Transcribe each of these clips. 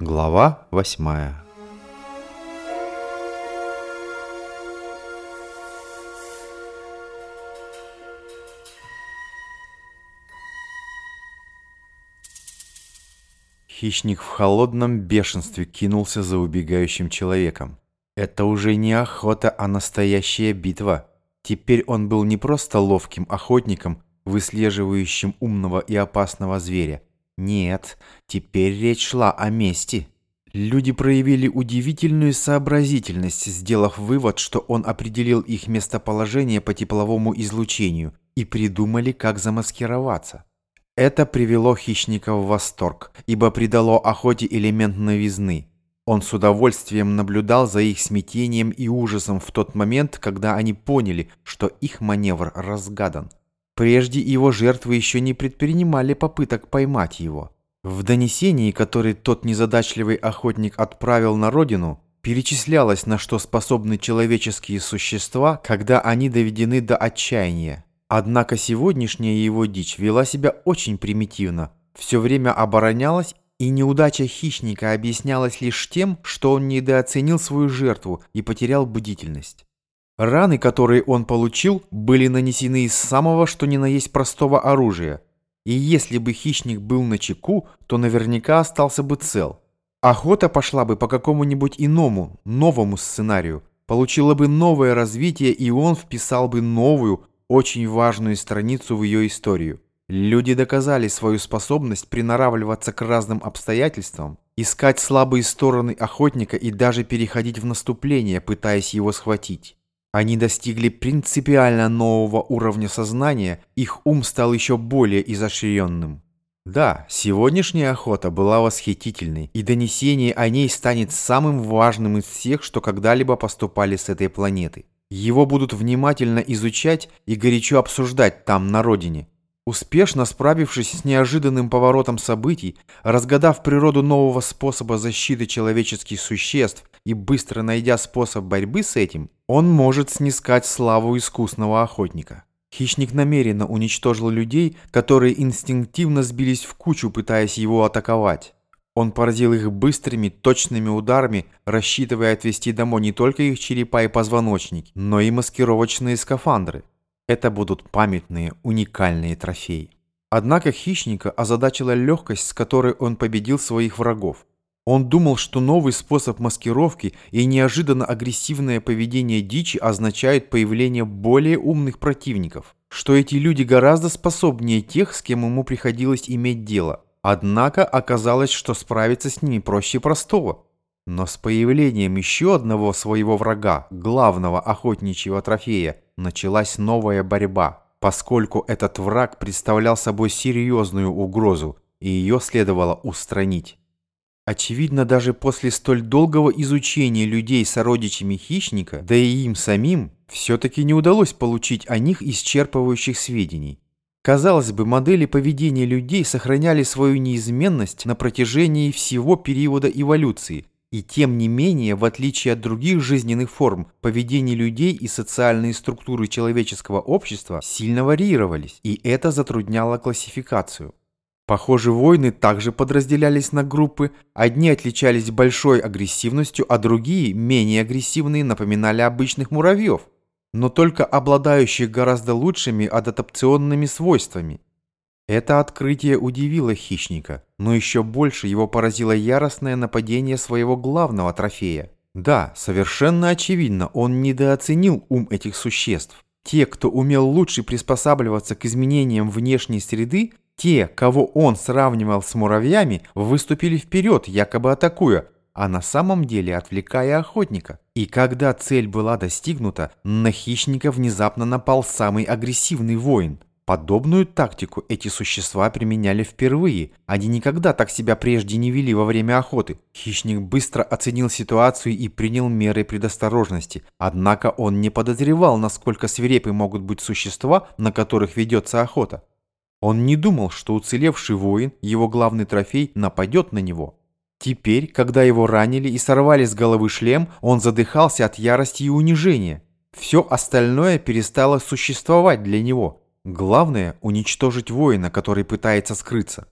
Глава восьмая Хищник в холодном бешенстве кинулся за убегающим человеком. Это уже не охота, а настоящая битва. Теперь он был не просто ловким охотником, выслеживающим умного и опасного зверя. Нет, теперь речь шла о мести. Люди проявили удивительную сообразительность, сделав вывод, что он определил их местоположение по тепловому излучению и придумали, как замаскироваться. Это привело хищника в восторг, ибо придало охоте элемент новизны. Он с удовольствием наблюдал за их смятением и ужасом в тот момент, когда они поняли, что их маневр разгадан. Прежде его жертвы еще не предпринимали попыток поймать его. В донесении, которое тот незадачливый охотник отправил на родину, перечислялось, на что способны человеческие существа, когда они доведены до отчаяния. Однако сегодняшняя его дичь вела себя очень примитивно, все время оборонялась, и неудача хищника объяснялась лишь тем, что он недооценил свою жертву и потерял бдительность. Раны, которые он получил, были нанесены из самого что ни на есть простого оружия, и если бы хищник был на чеку, то наверняка остался бы цел. Охота пошла бы по какому-нибудь иному, новому сценарию, получила бы новое развитие, и он вписал бы новую, очень важную страницу в ее историю. Люди доказали свою способность приноравливаться к разным обстоятельствам, искать слабые стороны охотника и даже переходить в наступление, пытаясь его схватить. Они достигли принципиально нового уровня сознания, их ум стал еще более изощренным. Да, сегодняшняя охота была восхитительной, и донесение о ней станет самым важным из всех, что когда-либо поступали с этой планеты. Его будут внимательно изучать и горячо обсуждать там, на родине. Успешно справившись с неожиданным поворотом событий, разгадав природу нового способа защиты человеческих существ и быстро найдя способ борьбы с этим, он может снискать славу искусного охотника. Хищник намеренно уничтожил людей, которые инстинктивно сбились в кучу, пытаясь его атаковать. Он поразил их быстрыми, точными ударами, рассчитывая отвести домой не только их черепа и позвоночники, но и маскировочные скафандры. Это будут памятные, уникальные трофеи. Однако хищника озадачила легкость, с которой он победил своих врагов. Он думал, что новый способ маскировки и неожиданно агрессивное поведение дичи означают появление более умных противников, что эти люди гораздо способнее тех, с кем ему приходилось иметь дело – Однако оказалось, что справиться с ними проще простого. Но с появлением еще одного своего врага, главного охотничьего трофея, началась новая борьба, поскольку этот враг представлял собой серьезную угрозу, и ее следовало устранить. Очевидно, даже после столь долгого изучения людей сородичами хищника, да и им самим, все-таки не удалось получить о них исчерпывающих сведений. Казалось бы, модели поведения людей сохраняли свою неизменность на протяжении всего периода эволюции, и тем не менее, в отличие от других жизненных форм, поведение людей и социальные структуры человеческого общества сильно варьировались, и это затрудняло классификацию. Похоже, войны также подразделялись на группы, одни отличались большой агрессивностью, а другие, менее агрессивные, напоминали обычных муравьев – но только обладающих гораздо лучшими адаптационными свойствами. Это открытие удивило хищника, но еще больше его поразило яростное нападение своего главного трофея. Да, совершенно очевидно, он недооценил ум этих существ. Те, кто умел лучше приспосабливаться к изменениям внешней среды, те, кого он сравнивал с муравьями, выступили вперед, якобы атакуя, а на самом деле отвлекая охотника. И когда цель была достигнута, на хищника внезапно напал самый агрессивный воин. Подобную тактику эти существа применяли впервые. Они никогда так себя прежде не вели во время охоты. Хищник быстро оценил ситуацию и принял меры предосторожности. Однако он не подозревал, насколько свирепы могут быть существа, на которых ведется охота. Он не думал, что уцелевший воин, его главный трофей, нападет на него. Теперь, когда его ранили и сорвали с головы шлем, он задыхался от ярости и унижения. Все остальное перестало существовать для него. Главное – уничтожить воина, который пытается скрыться.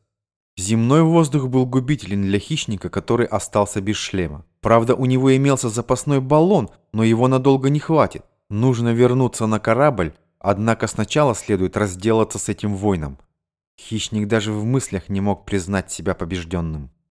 Земной воздух был губителен для хищника, который остался без шлема. Правда, у него имелся запасной баллон, но его надолго не хватит. Нужно вернуться на корабль, однако сначала следует разделаться с этим воином. Хищник даже в мыслях не мог признать себя побежденным.